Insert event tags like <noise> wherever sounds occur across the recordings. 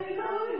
Hello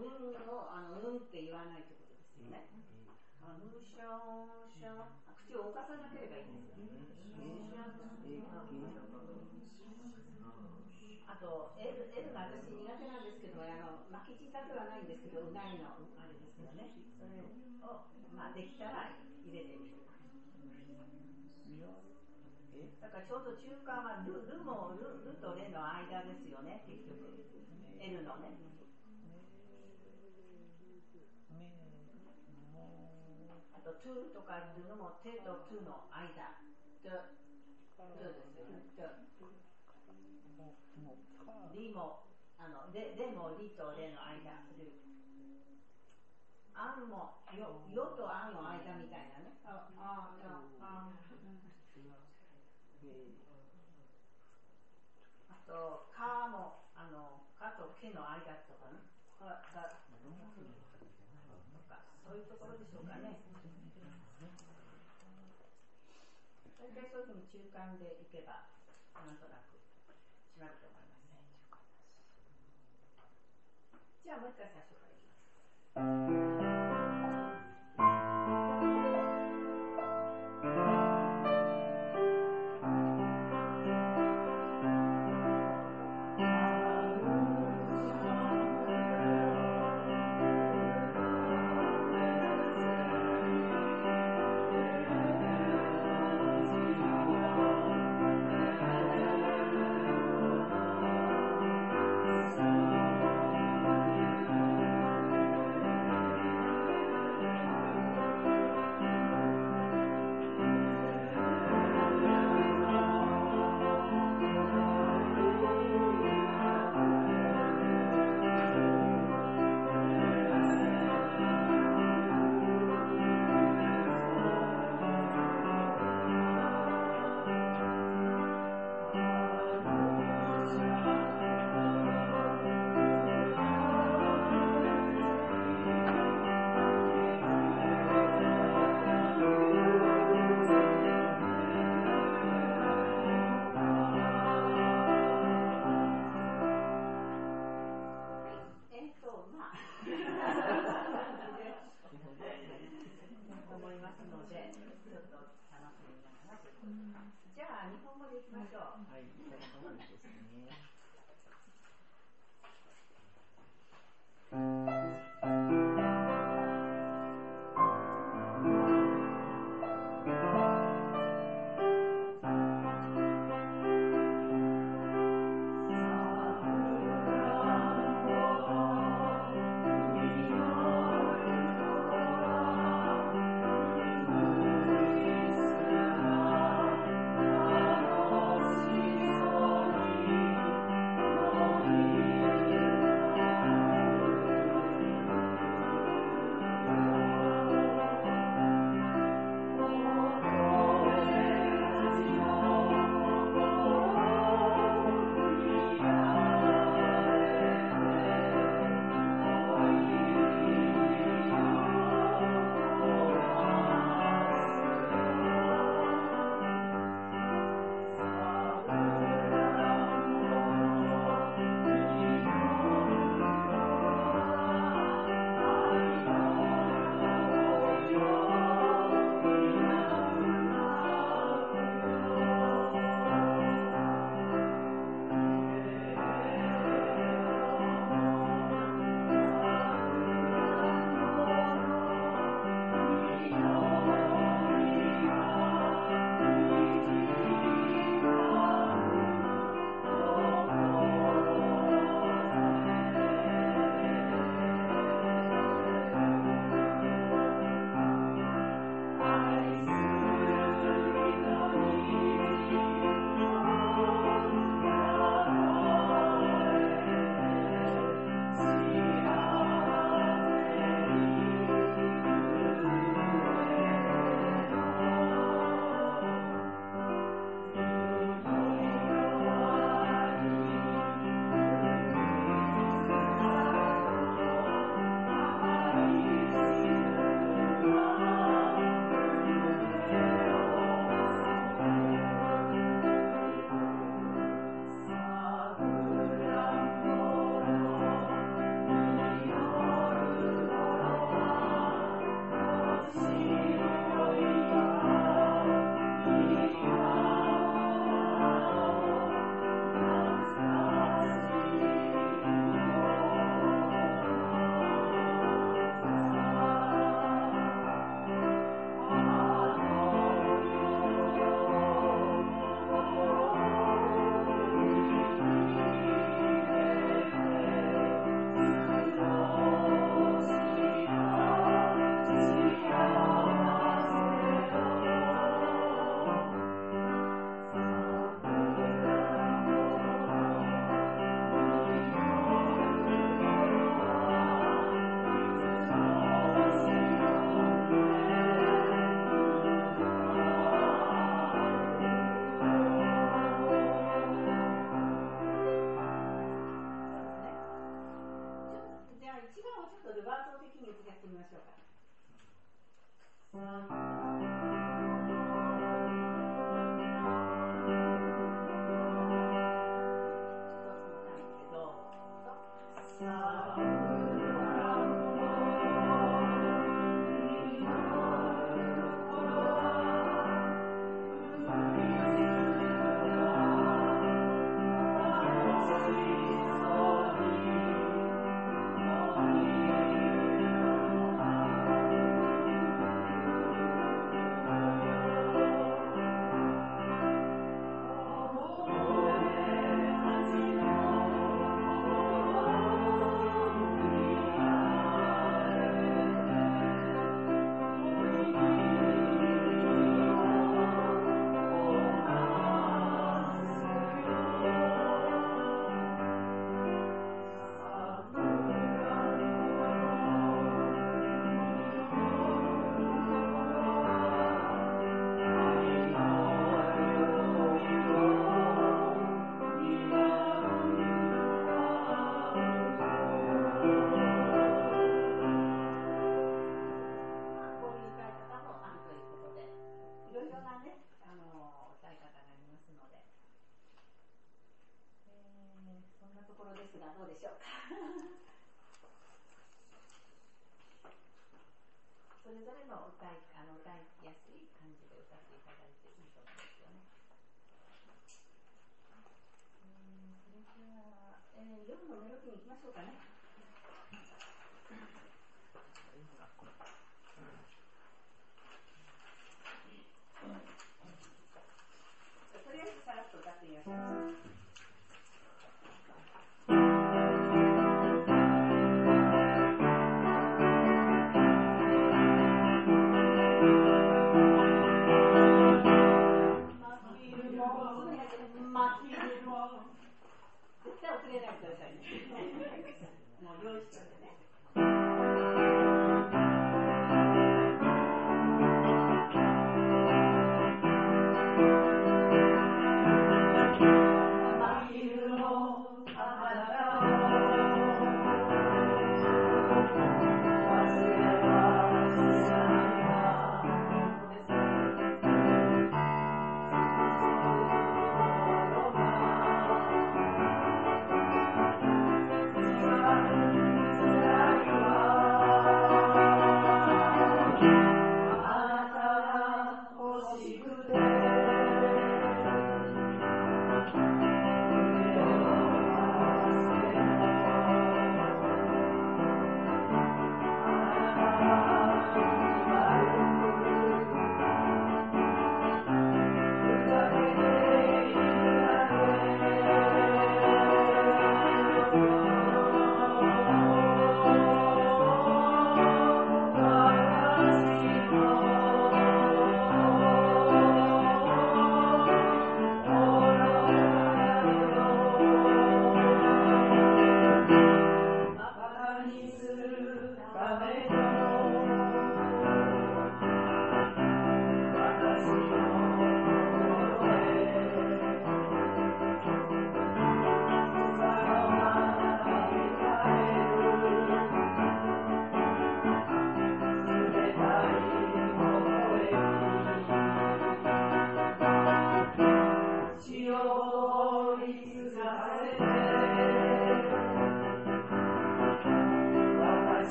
うんを、あの、うんって言わないということですよね。あの、ション、ション、口を動かさなければいいんですよ。あと、L, L が私苦手なんですけど、あの巻き舌ではないんですけど、うなぎのあれですよね。それを、まあ、できたら入れてみる。だからちょうど中間はルルもルルとレの間ですよね、結局。L のね。あと、トゥとかルのも手とトゥの間。トゥ、トゥですよね。トゥリも、あの、レレもリとレの間。アンも、よ、よとアンの間みたいなね。あ、あ、あ、あ。あと、かも、あの、かとけの間とかね。か、か、そういうところでしょうかね。大体そういうふうに中間でいけば、なんとなく決まると思います。じゃあもう一回最初からいきます。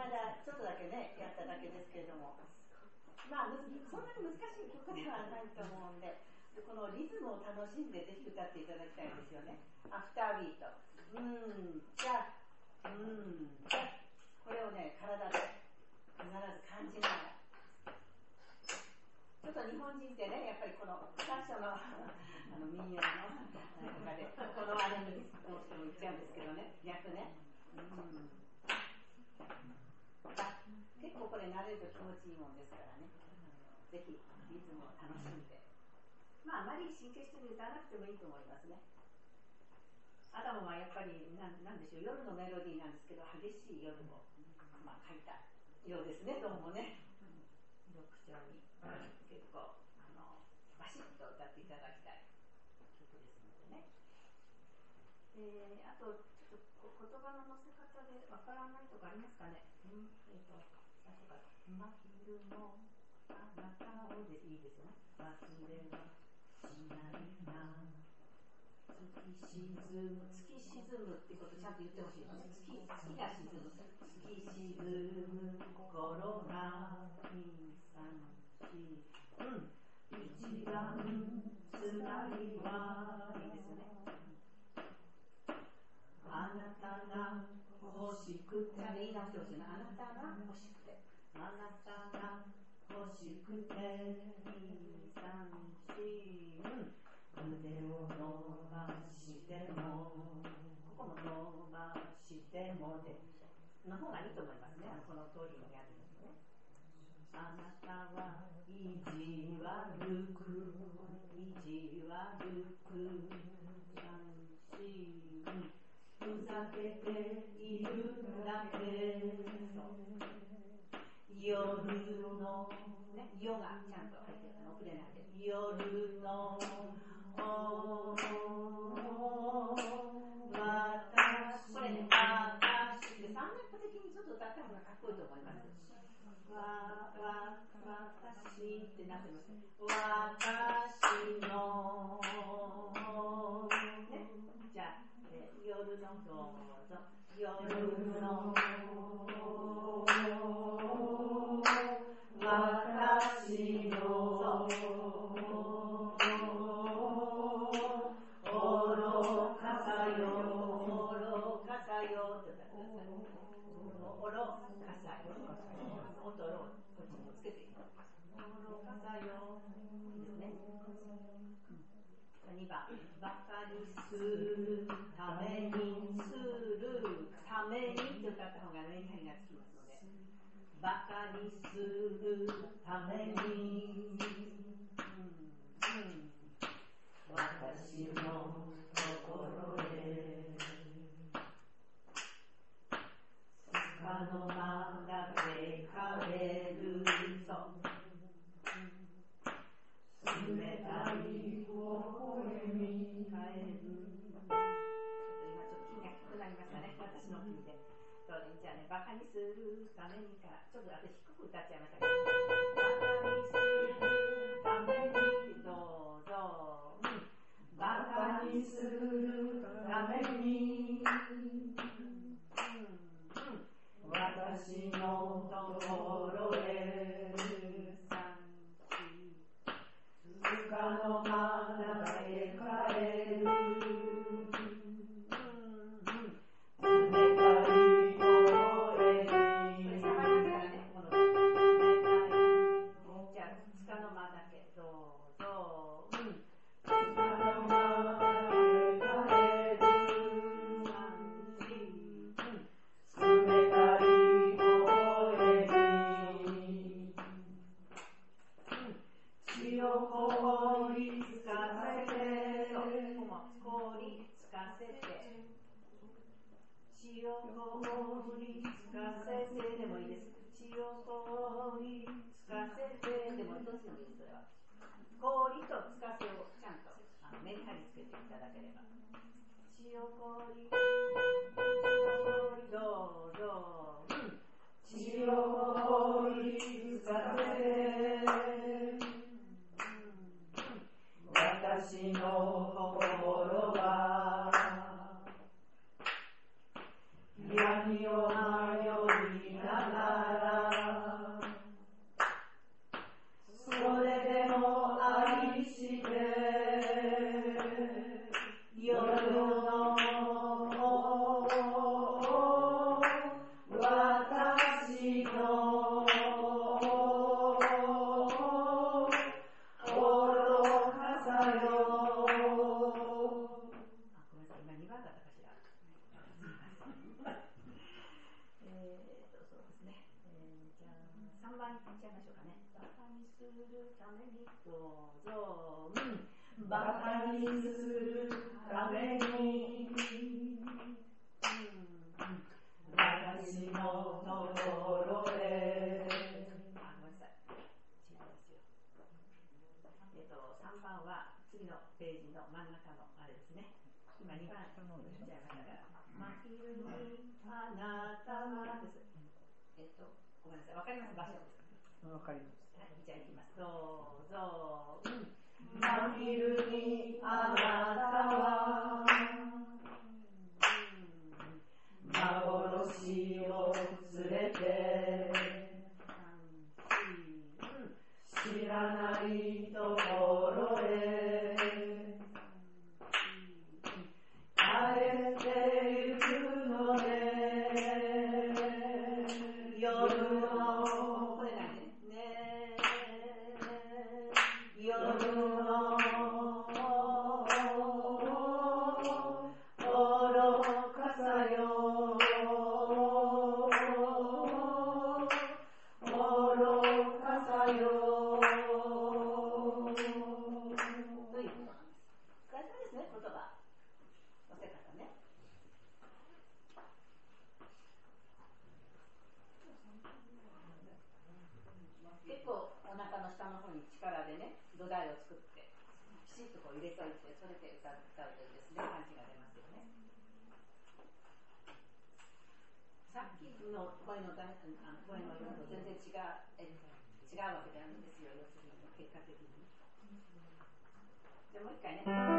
間ちょっとだけねやっただけですけれども。まあそんなに難しい曲ではないと思うんでこのリズムを楽しんでぜひ歌っていただきたいんですよね。アフタービート。うーんじゃうーんじゃこれをね体で必ず感じながら。ちょっと日本人ってね、やっぱりこの最初のあの民謡の中で、このあれにどうしても言っちゃうんですけどね、逆ね。うん。結構これ慣れると気持ちいいもんですからね。ぜひリズムを楽しんで。まあ、あまり神経質に歌わなくてもいいと思いますね。アダムはやっぱりなんなんでしょう夜のメロディーなんですけど激しい夜を、まあ、書いたようですねどうもね読書に結構あのバシッと歌っていただきたい曲ですのでね、えー、あと言葉の載せ方でわからないとかありますかね、うんえー、と最初から「真昼の。あなたを」でいいですよね忘れはしないな月沈む月沈むっていうことちゃんと言ってほしいです月月が沈む月沈む頃が二三四うん一番つらいはいいですよねあなたが欲しくて言い直してほしいなあなたが欲しくて。あなたが欲しくて二三四。腕を伸ばしてもここも伸ばしてもでの方がいいと思いますね。この通りにやるんですね。あなたは意地悪く意地悪く三四。ふざけているだけ夜のね。夜がちゃんと入ってるから遅れないで夜の私これね、私で三連符的にちょっと歌った方がかっこいいと思います。わ、わ、私ってなってます。私の、ね、じゃあ、えー、夜のどうぞ、夜の私の、愚かさよ、愚かさよって歌ってください。愚かさよ、音をこっちもつけていきます。愚かさよ、いいですね。2番、バカにするためにするためにって歌った方がメリハリがつきますので、バカにするために、するためにからちょっと私低く歌っちゃいましたけどバカにするためにどうぞ、バカにするために、私のところへためにどうぞバカにするために私のところへあ、ごめんなさい。違いますよ。えっと、3番は次のページの真ん中のあれですね。今2番言っちゃいましたから。真昼にあなたはです。えっと、ごめんなさい。わかります？場所。わかります、ゃあ行きます。どうぞ。真昼にあなたは。幻を連れて。知らないとこの声のだあの声の色と全然違うえ違うわけなんですよ、要するに結果的に。じゃあもう一回ね。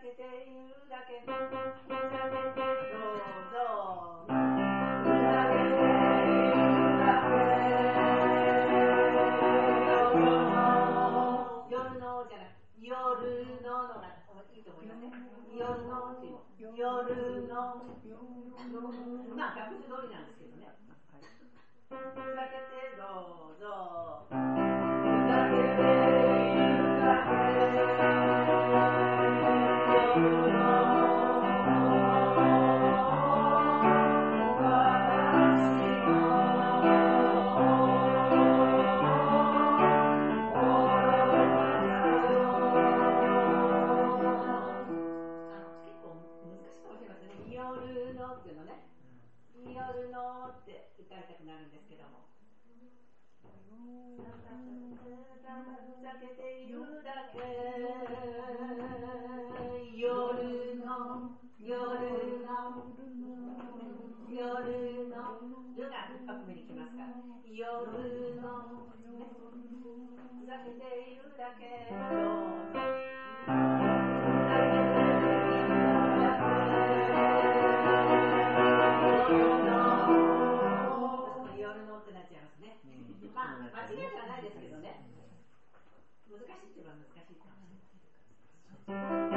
けているだけ。ふざけて、どうぞ。ふざけているだけ夜のじゃなく夜ののがいいと思いますね。夜のっていう夜の。まあ、学習通りなんですけどね。ふざけて、どうぞ。夜の、ねふざけているだけ。れな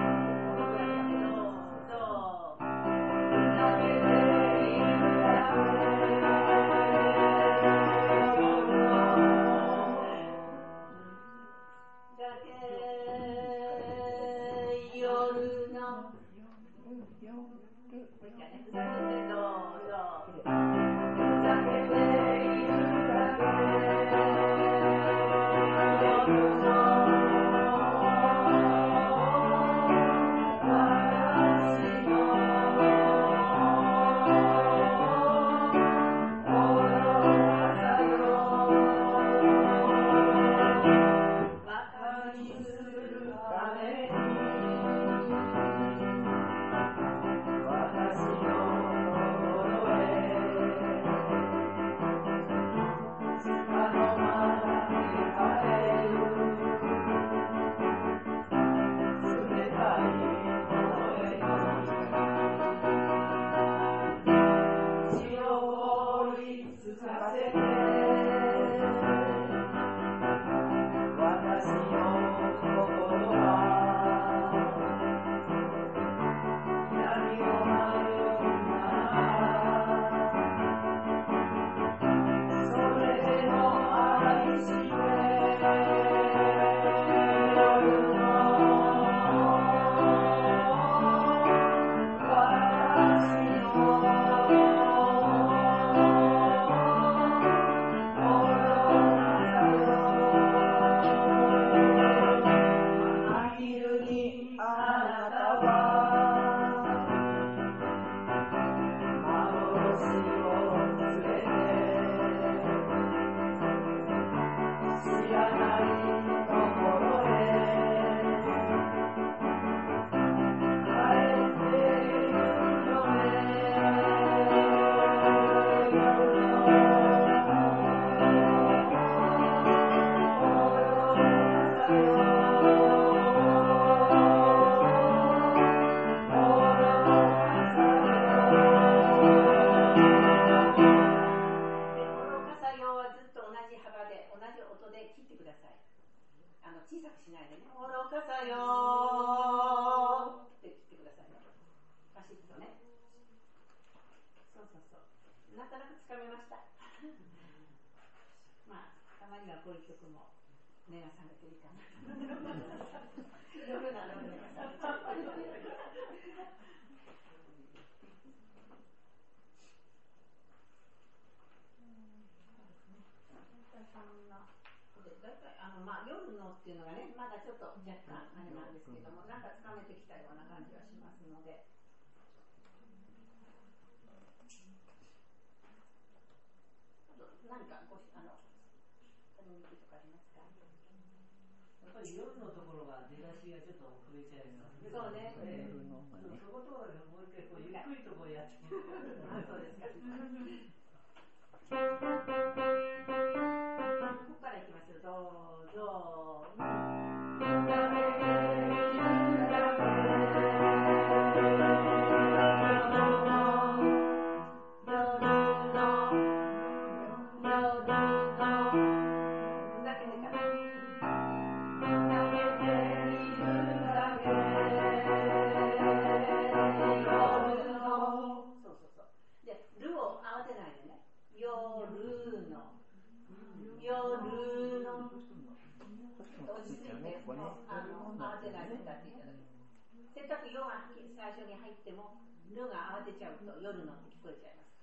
聞こえちゃいます。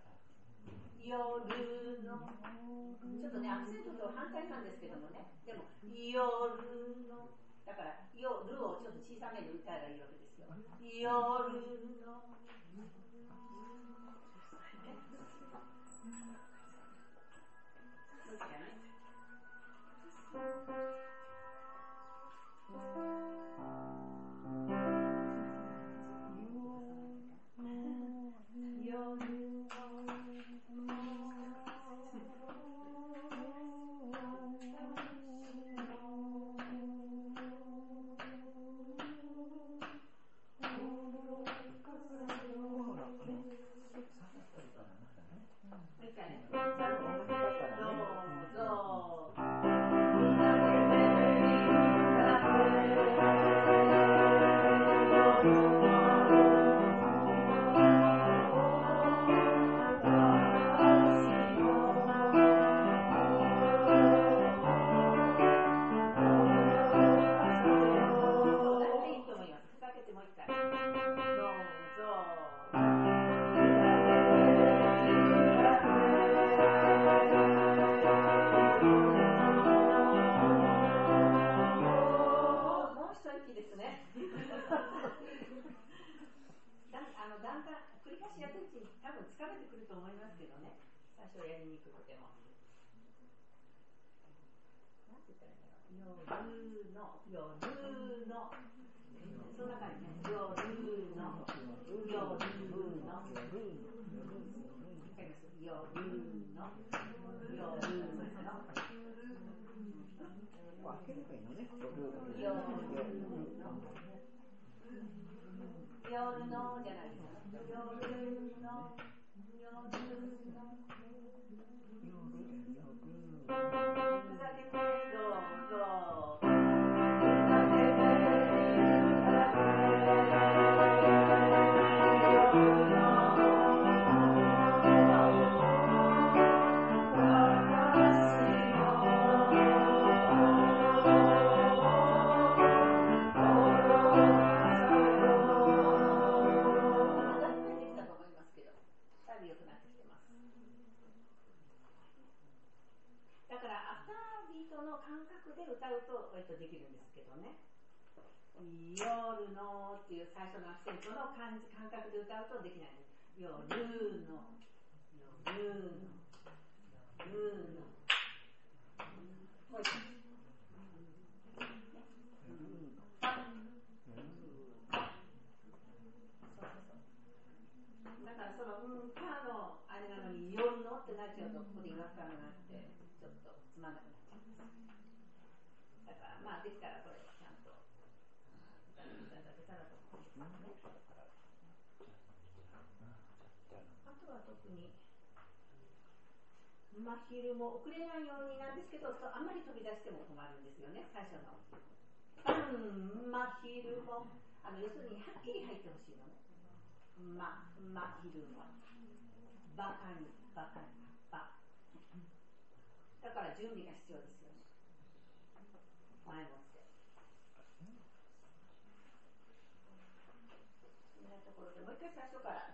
夜の、ちょっとね、アクセントと反対なんですけどもね、でも、夜の、だから、夜をちょっと小さめに歌えばいいわけですよ。夜の、여르노잖아요. 여르노. 여르노. Buono, buono, buono. 昼も遅れないようになんですけど、あまり飛び出しても困るんですよね、最初の。晩、ま、昼も。あの要するにはっきり入ってほしいのね。ま、ま、昼も。ばかに、ばかに、ば。だから準備が必要ですよね。前もって。そんなところでもう一回最初から。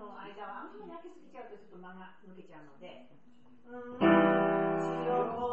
の間はあんまり泣きすぎちゃうとちょっと間が抜けちゃうので。うん。白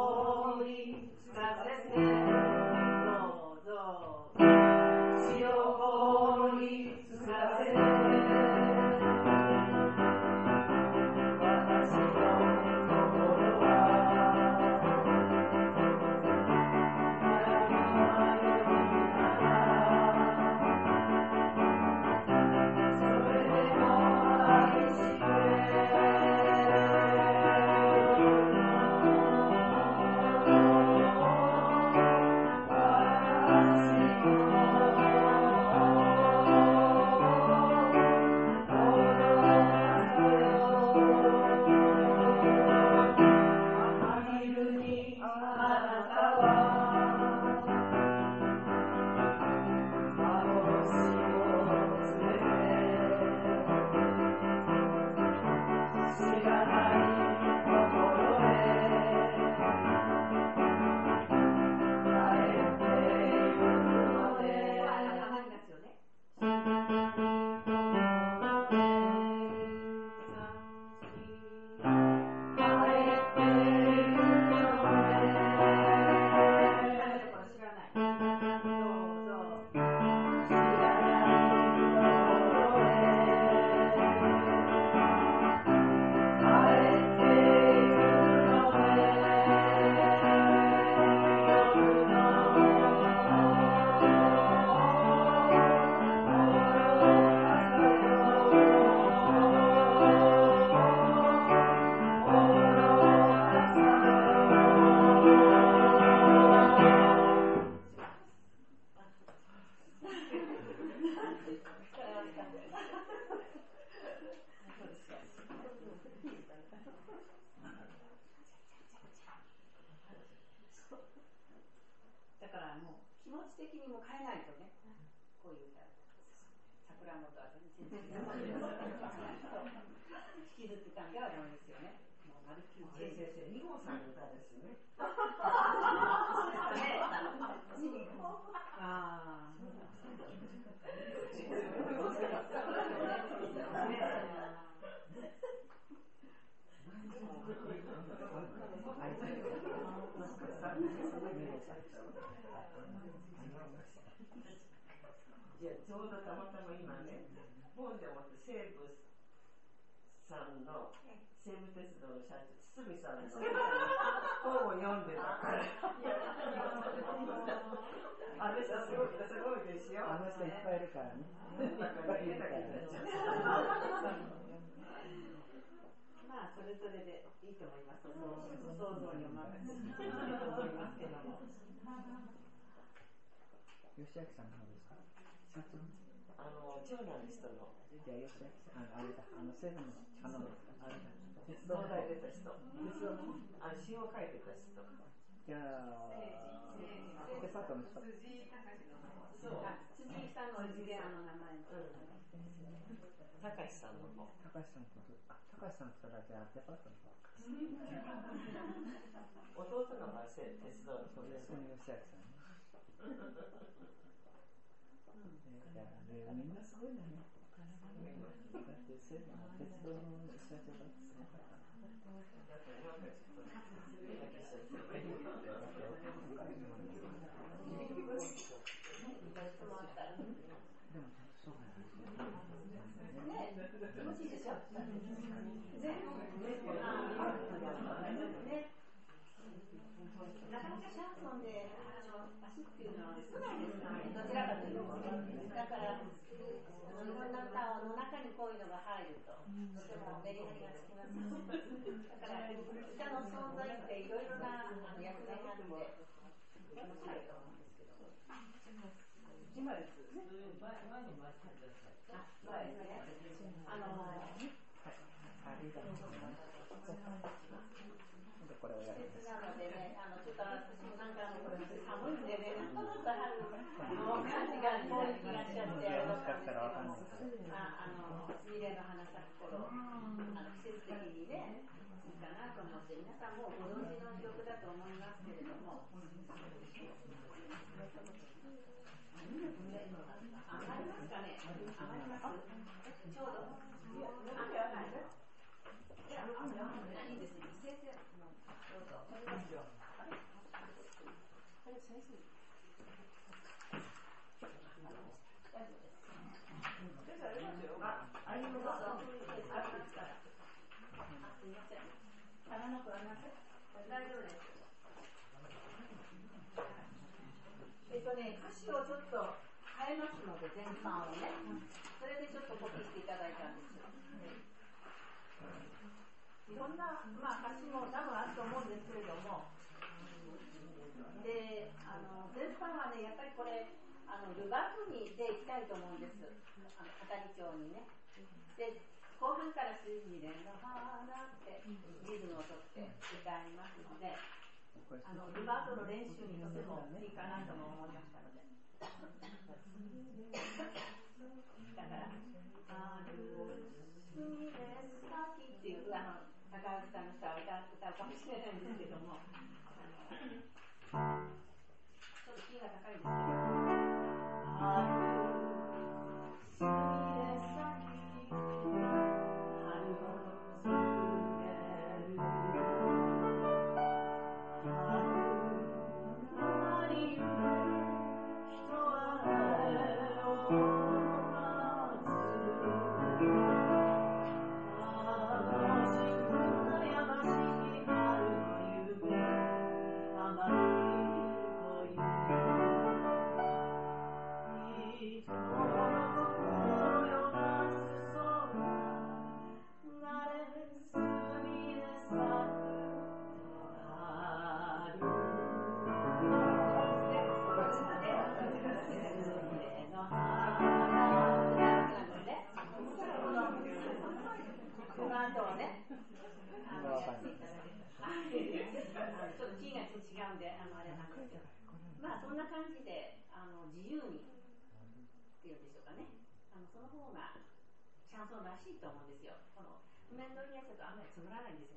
ですね。そうですね。あじゃあちょうどたまたま今ね、本でもって西武さんの西武鉄道の社長、堤さんの <laughs> 本を読んでたから。あの人すごいすごいですよ。あの人いっぱいいるからね。まあそれぞれでいいと思います。想像にお任せし思いますけども。吉明さんの方ですか社長あの、ジョーナリストのじゃあ吉明さん、ああれだ、あの、セブンの、あの、あれだ、鉄道が出た人。鉄道のあの詩を書いてた人。じゃあ、デパートの人。そう。あ辻井さんのおじであの名前の。高橋さんの方。高橋さんと、あ、高橋さんとだけあデパートの方。弟の方は鉄道の人です。そ。の吉明さんね。ね、みん。なすごいん。だね。だって、セブンの鉄道の社長だってすごかったな。だかなん、で、しいでしょ。ね、ね。なかなかシャンソンで、あの、足っていうのは少ないですからね。どちらかというと。だから、あの、日本の歌の中にこういうのが入ると、とてもメリハリがつきます。だから、歌の存在っていろいろな、あの、役目があって、面白いと思うん。ですけど。今です。前に回してください。あ、そうですね。あの、ありがとうございます。これをやるんです。なのでね、あのちょっと私もなんかこれ寒いんでね、なんとなく春の感じがもういらっしゃって、あれだったんですけど、ああのすみれの花咲く頃、あの季節的にね、いいかなと思って、皆さんもうご存知の曲だと思いますけれども、上がりますかね、上がりますちょうど、雨はないえっとね、歌詞をちょっと変えますので、全般をね。それでちょっとコピーしていただいたんです。いろんな、まあ、歌詞も多分あると思うんですけれども、で、あの、全般はね、やっぱりこれ、あの、ルバートにでいきたいと思うんです。あの、語り帳にね。で、後半から数字で、のはーなってリズムをとって歌いますので、あの、ルバートの練習にとてもいいかなとも思いましたので。だから、あるすみれさきっていう、あの、高橋さんの人は歌歌うかもしれないんですけども、あの、ちょっとキーが高いんですけど、いとあ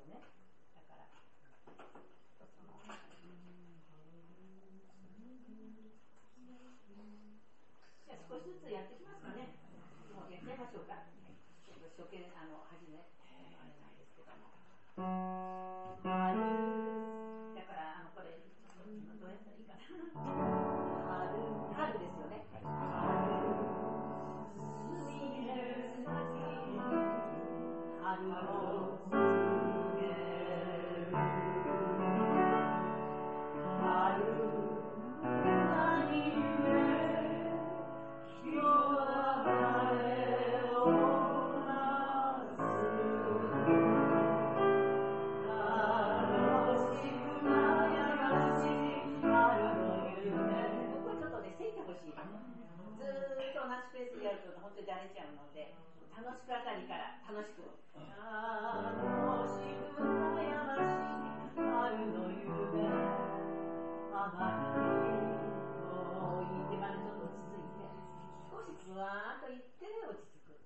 ずっと同じペースでやると本当にだれちゃうので楽しくあたりから楽しく。楽しく悩ましい春の夢あまり遠いってまでちょっと落ち着いて少しふわーっと言って落ち着く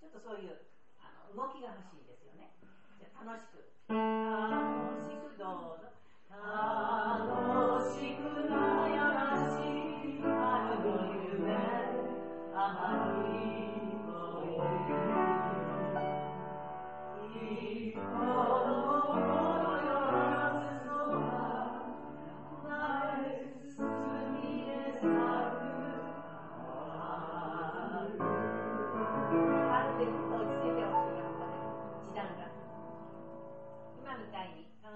ちょっとそういうあの動きが欲しいですよねじゃ楽しく楽しくどうぞ楽しく悩ま春春でぐっと落。ち着いてほしいからここで時短が今みたいに楽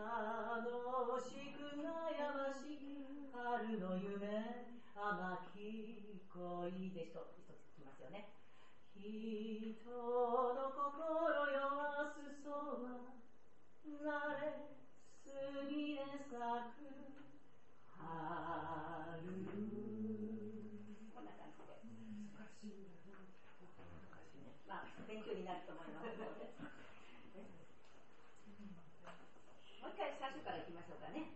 しく悩ましい春の夢甘き恋で一つ一つきますよね人の心よわすそはなれすみれ咲く春こんな感じで。難しいねまあ勉強になる。と思いますのでもう一回最初からいきましょうかね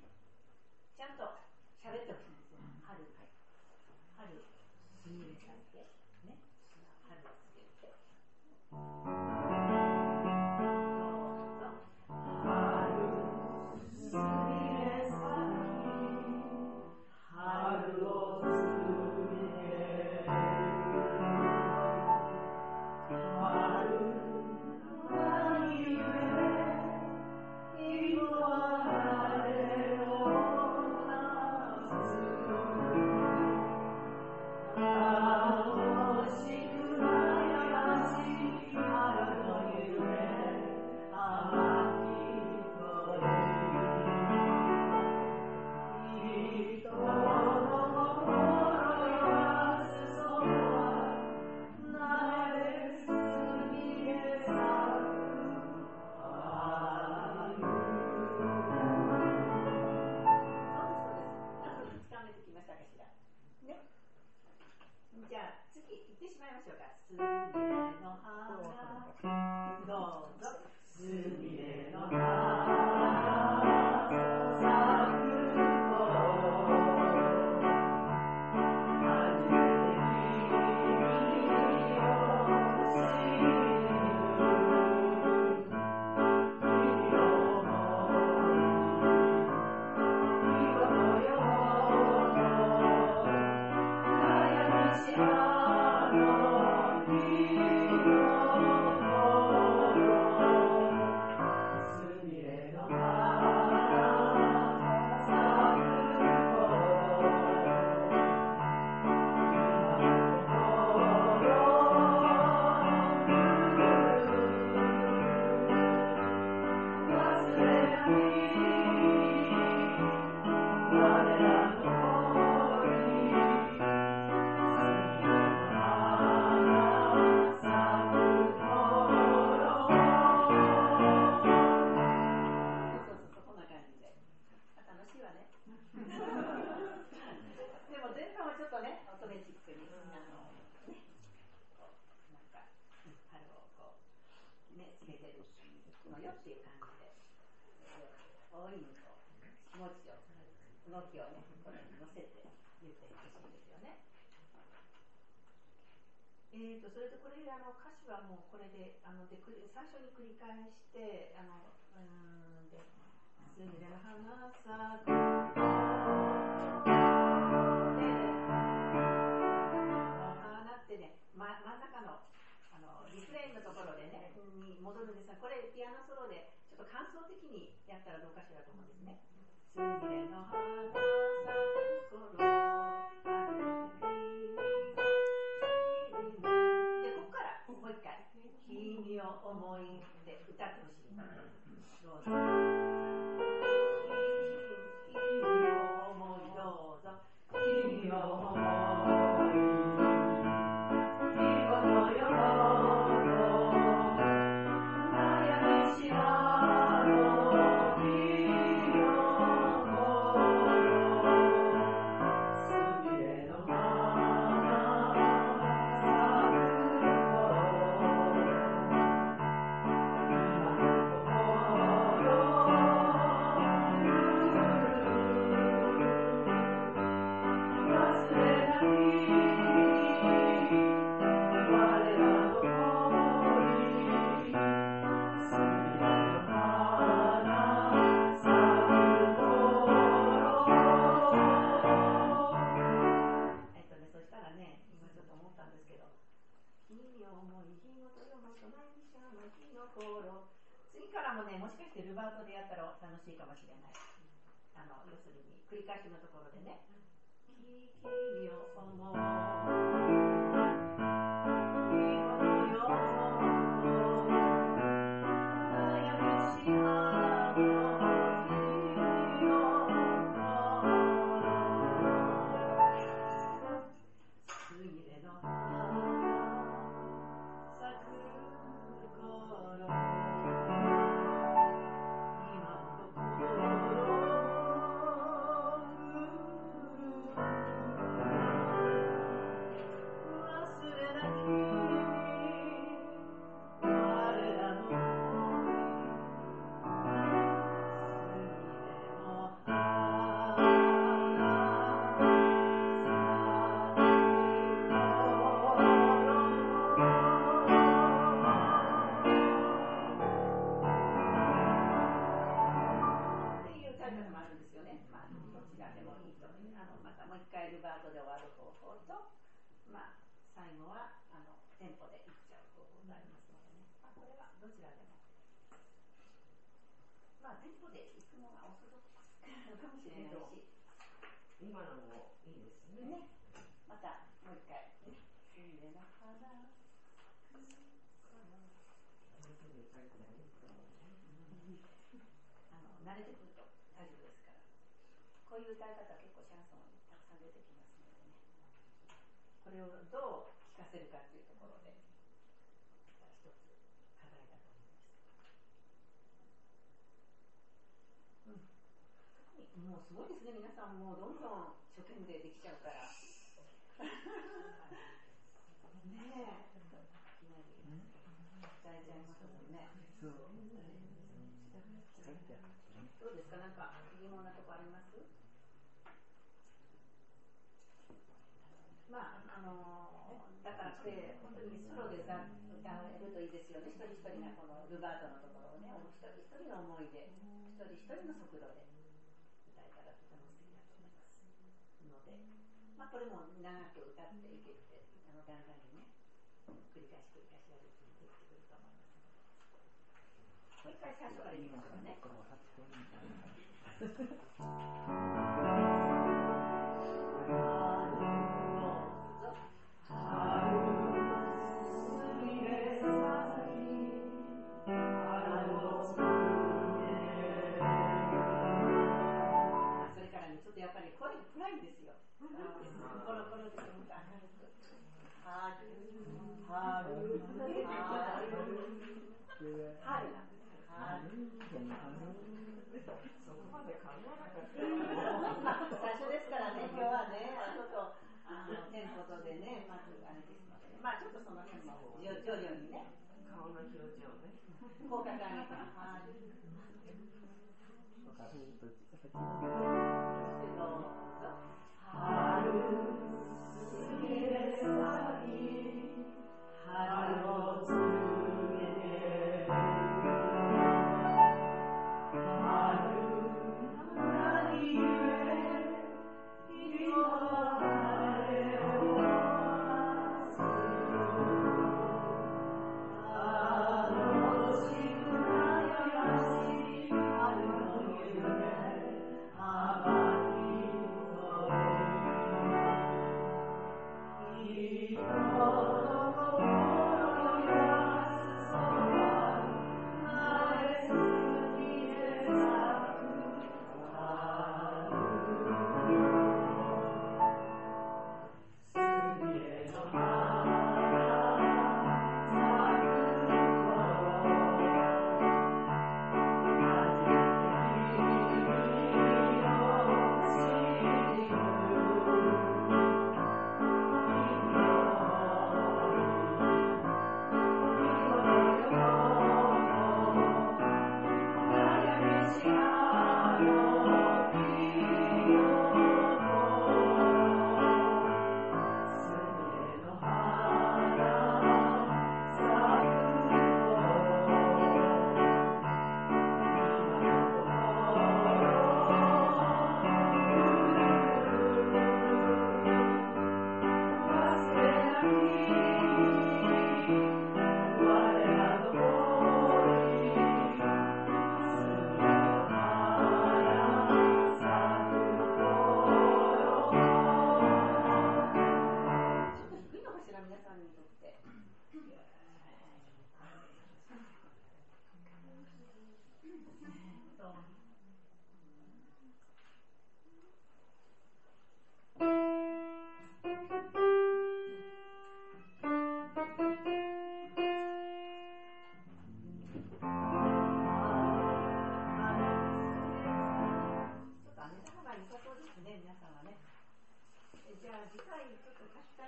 ちゃんと喋ってほしいんですよ春であの歌詞はもうこれであので最初に繰り返してあのうんで「すみれの花咲く」で「花」ってね、ま、真ん中のあのリフレインのところでねに戻るんですがこれピアノソロでちょっと感想的にやったらどうかしらと思うんですね。すみれの花咲く頃を思い」って歌ってほしいどうぞね、もしかしてルバートでやったら楽しいかもしれない。あの、要するに、繰り返しのところでね、君を思う。んもうどんどん初見でできちゃうから。ねえ、いきなり歌えちゃいますもんね。そう。疲れちゃう。どうですか、なんか疑問なとこあります？まあ、あのーだからこれ、本当にソロで歌歌えるといいですよね、一人一人がこのルバートのところをね、一人一人の思いで、一人一人の速度で歌えたらとても素敵だと思います。ので、まあ、これも長く歌っていけて、あのだんだんにね、繰り返し繰り返しやるうちにできてくると思いますので。もう一回最初から言いましょうかね。いんですよ。コロコロって思った明る。はる、はる、はる、春なんですよ。春。そこまで考えなかった。最初ですからね、今日はね、ちょっとあのテンポとでね、まずあれですので、まあちょっとその辺も徐々にね、顔の表情ね。効果が上げて、はる。とか、ふーっと、やっぱり、そしてど Hallo, Hallo,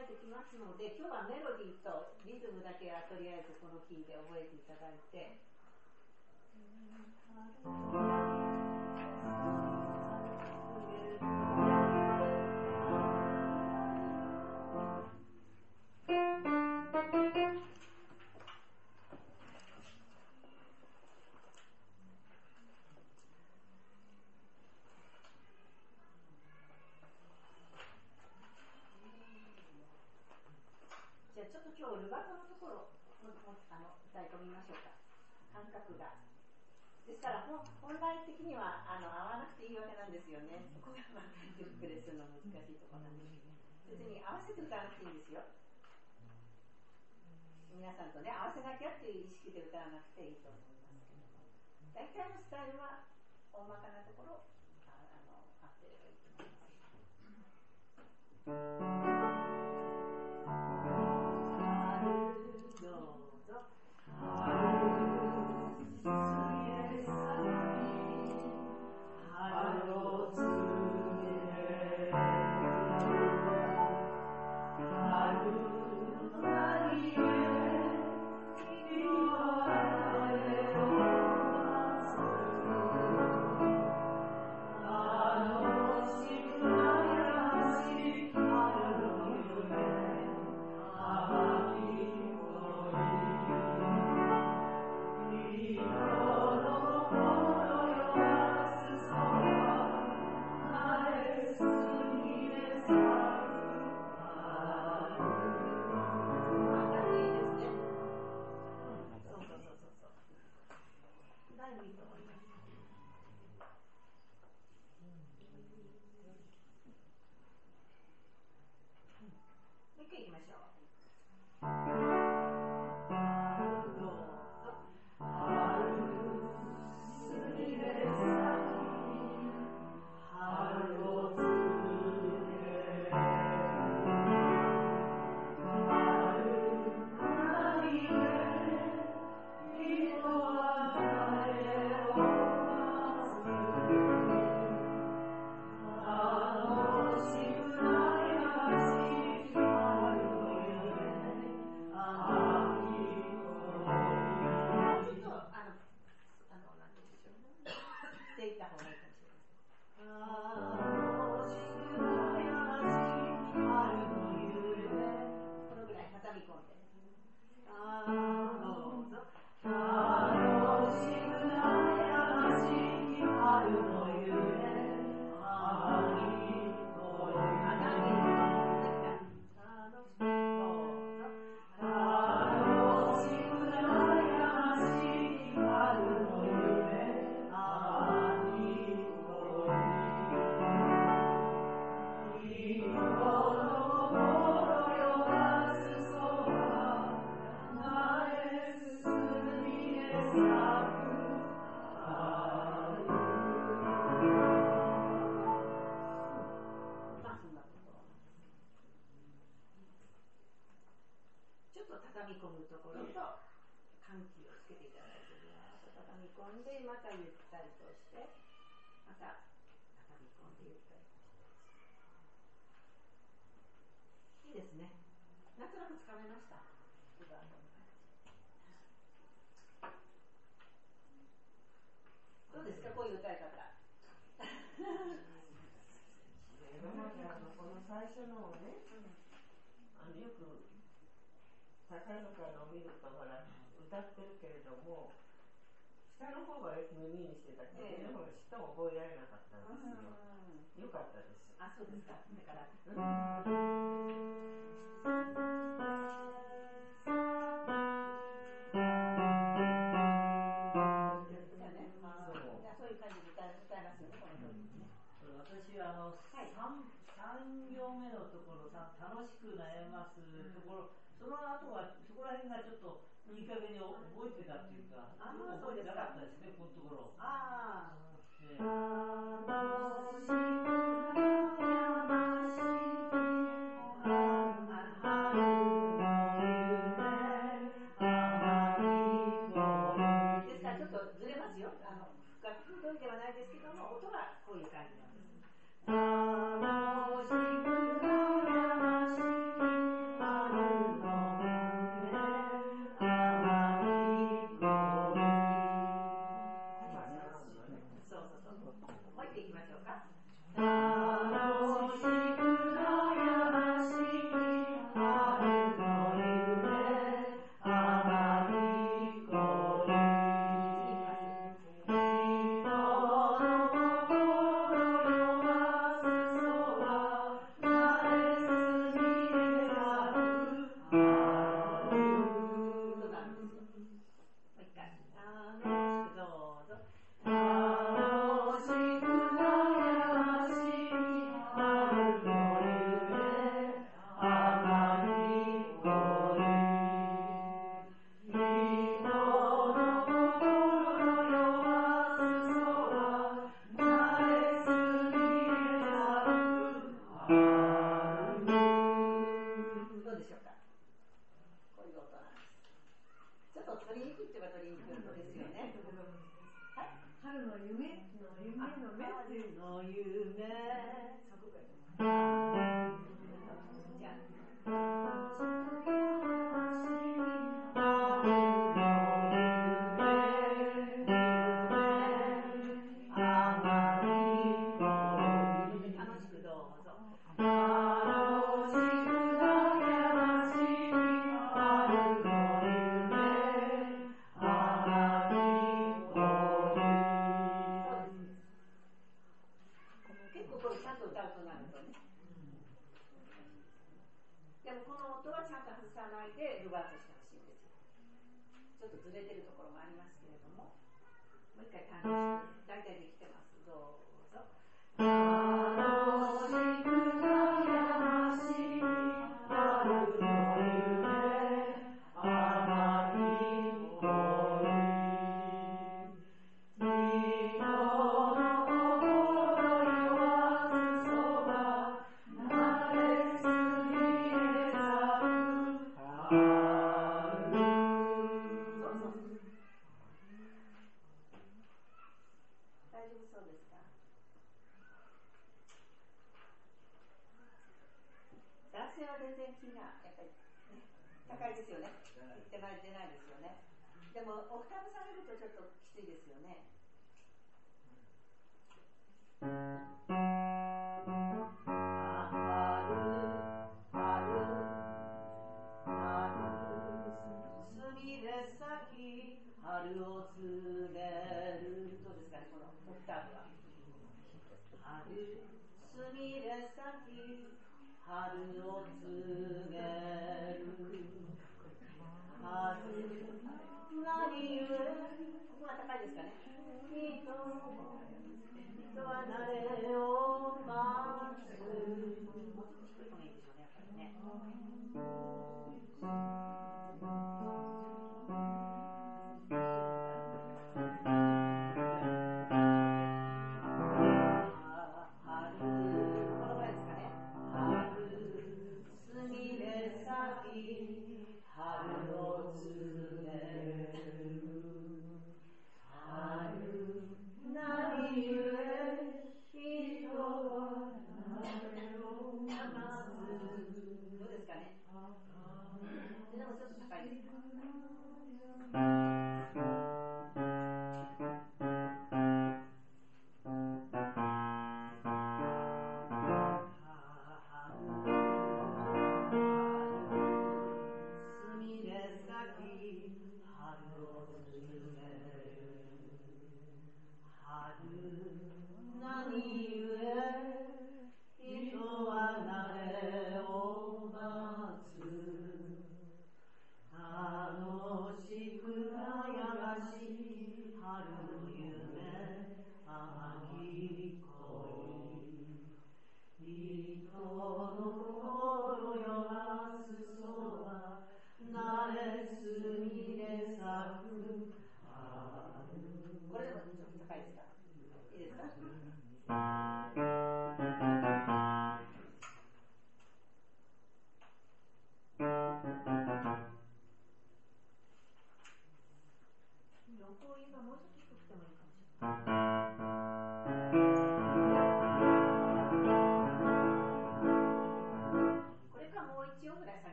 えてきますので、今日はメロディーとリズムだけはとりあえずこのキーで覚えていただいて。の本来的にはあの合わなくていいわけなんですよね。そこが、まあ、ゆっくりするの難しいところなんですけど、別に合わせて歌わなくていいんですよ。皆さんとね、合わせなきゃっていう意識で歌わなくていいと思いますけども、大体のスタイルは大まかなところ、ああの、あってればいいと思います。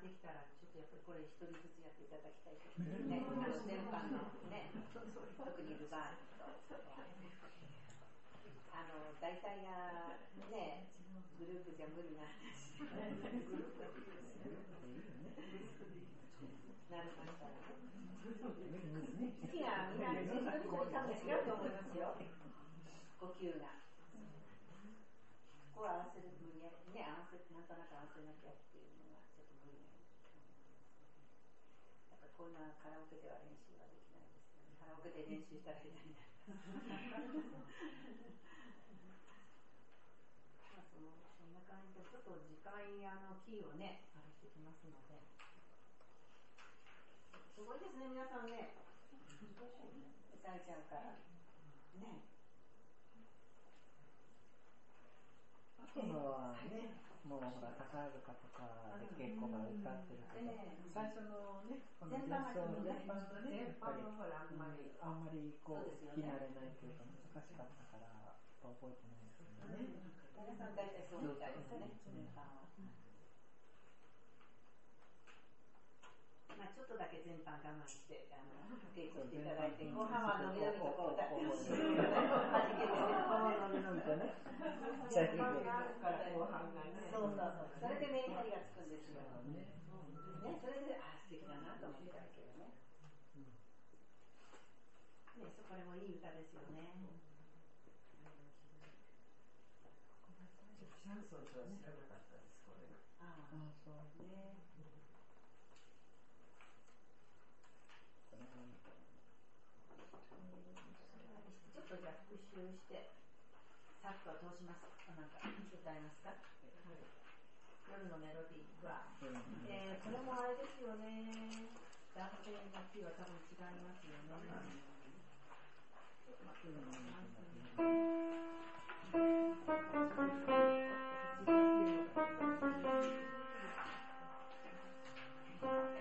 できたら、ちょっとやっぱりこれ一人ずつやっていただきたいすね。何年間のね、特にルバーと。あの、大体がね、グループじゃ無理な。な。好きなみんな、一多分違うと思いますよ。呼吸が。ここは合わせる、ね、合わせ、なな合わせなきゃ。こんなカラオケでは練習はできないですよね。カラオケで練習したら下手なります。まあそのそんな感じで、ちょっと次回あのキーをね、あれしてきますので。すごいですね、皆さんね。歌えちゃうから。ね。あとのはね、もうほら、カタールとかで結構が歌ってるけど、最初のね、この全般の全般がね、やっぱり、あんまり、あんまりこう、聞き慣れないというか難しかったから、覚えてないですよどね。皆さん大体そうみたいですね。まあ、ちょっとだけ全般我慢して、あの、提供していただいて、後半は飲み伸びとこ歌ってほしい。はとね。があるからがね。そうそうそう。それでメリハリがつくんですよ。ね、それで、あ、素敵だなと思ってたけどね。ね、そこれもいい歌ですよね。シャンソンとは知らなかったです、これ。ああ、そうね。ちょっとじゃあ復習して、さっと通します。あなんか歌いますか、はい、夜のメロディーは、うん、えー、これもあれですよね。男性の木は多分違いますよね。うん。うん。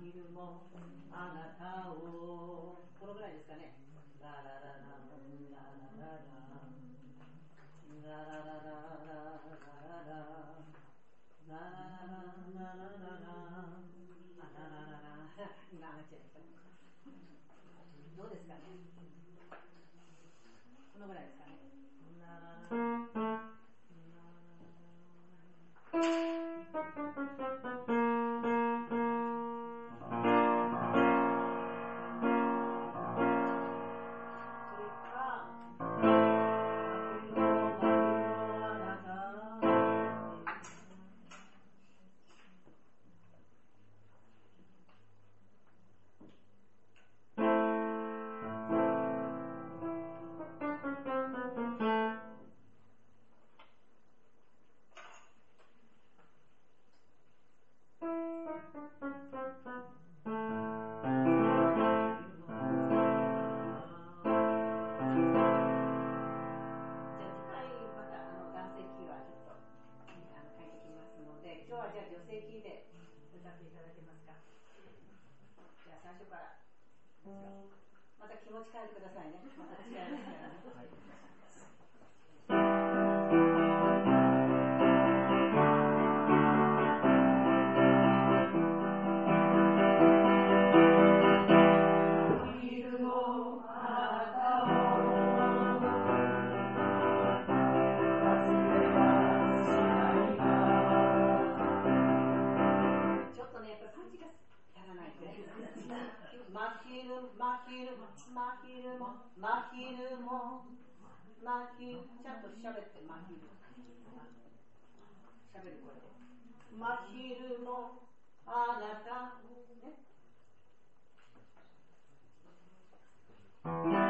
昼もあなた喋って真昼喋る声で真昼もあなた。ね？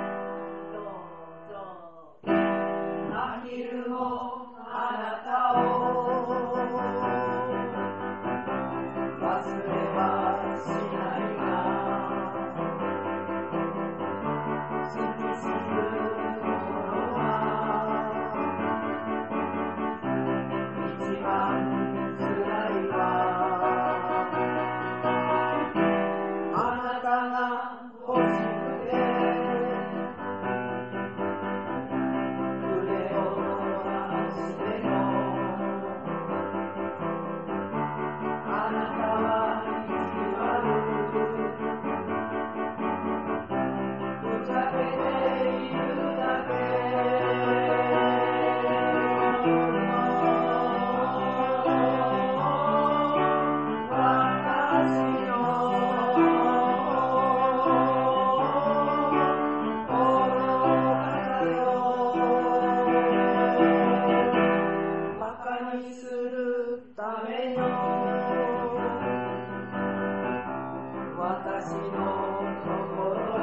patas y no.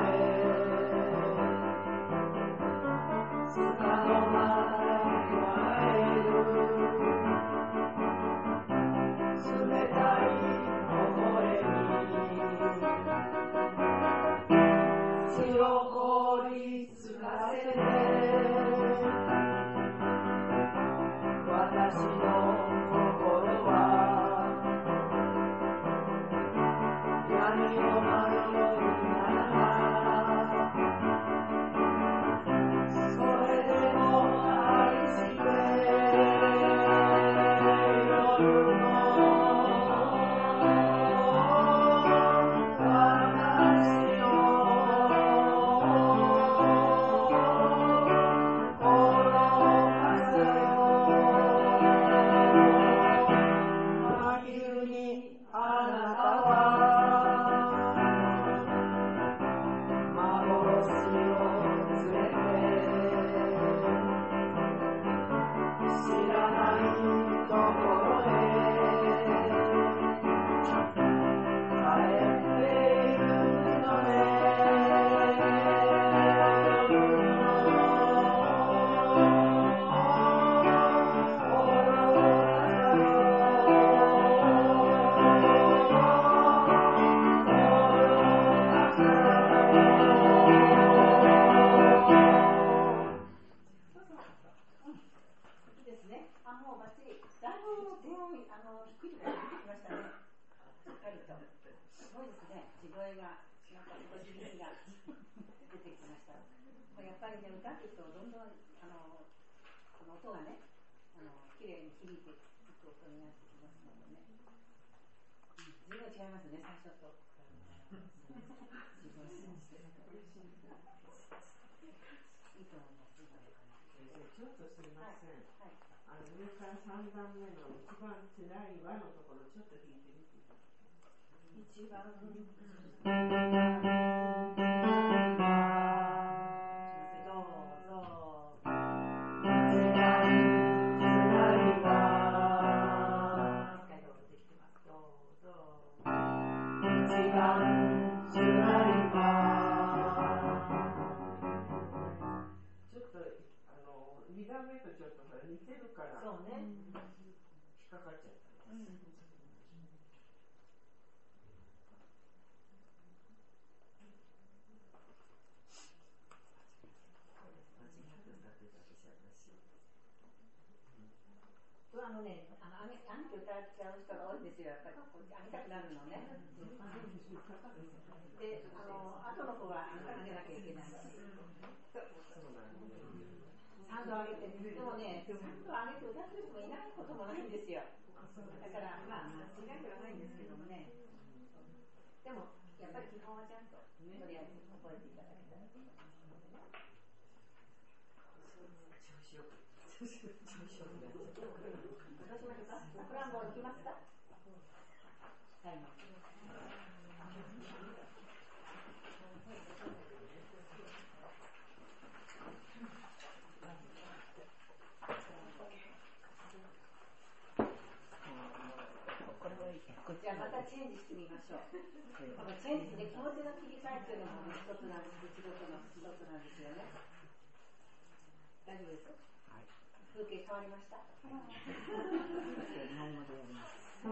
嗯把那。らっちゃう人が多いんですよ、やっぱり。あげたくなるのね。で、あの、後の子はあげなきゃいけないし。3度あげて、でもね、3度あげて歌ってる人もいないこともないんですよ。だから、まあ、間なくはないんですけどもね。でも、やっぱり基本はちゃんと、とりあえず覚えていただけたらと思います。調子よく。調子よく。ますも行きますかはい。またチェンジしてみましょう。チェンジで気持ちの切り替えというのも、一つなん。です、一の、一つなん。ですよね。大丈夫です風景変わりました？日本語でやります。「